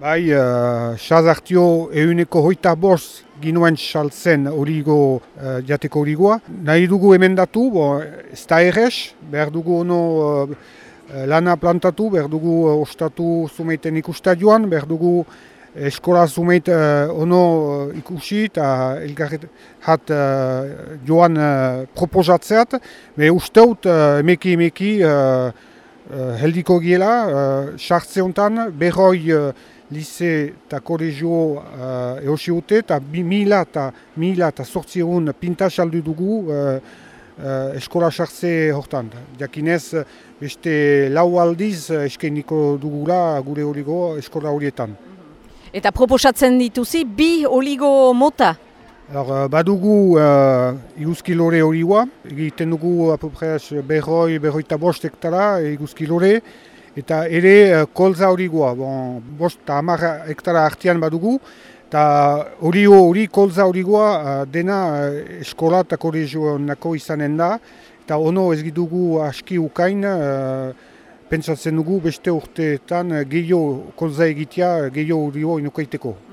Bai, uh, xazartio euneko hoita bost ginuen saltzen origo uh, jateko origoa. Nahi dugu emendatu, bo, ez da errez, behar dugu ono uh, lana plantatu, behar dugu uh, ostatu zumeiten ikustadioan, behar dugu eskola zumeit uh, ono uh, ikusi eta elgarret hat uh, joan uh, proposatzeat. Me usteut uh, emeki emeki uh, uh, heldiko giela, uh, honetan, berroi uh, lize eta kolegio uh, eosi dute, eta mila eta mila eta sortzi egun pintasaldu dugu uh, uh, eskola sartze hortan. Jakinez, beste lau aldiz eskeniko dugula gure oligo eskola horietan. Eta proposatzen dituzi, bi oligo mota? Alors, badugu uh, iguzkilore horiua, egiten dugu apopreaz berroi, berroi eta bost hektara iguzkilore, eta ere uh, kolza hori goa, bon, bost eta hamar hektara artian badugu, eta hori hori kolza hori goa uh, dena uh, eskola eta kolegio nako izanen da, eta ono ez dugu aski ukain, pentsatzen dugu beste urteetan gehiago kolza egitea, gehiago hori inukaiteko.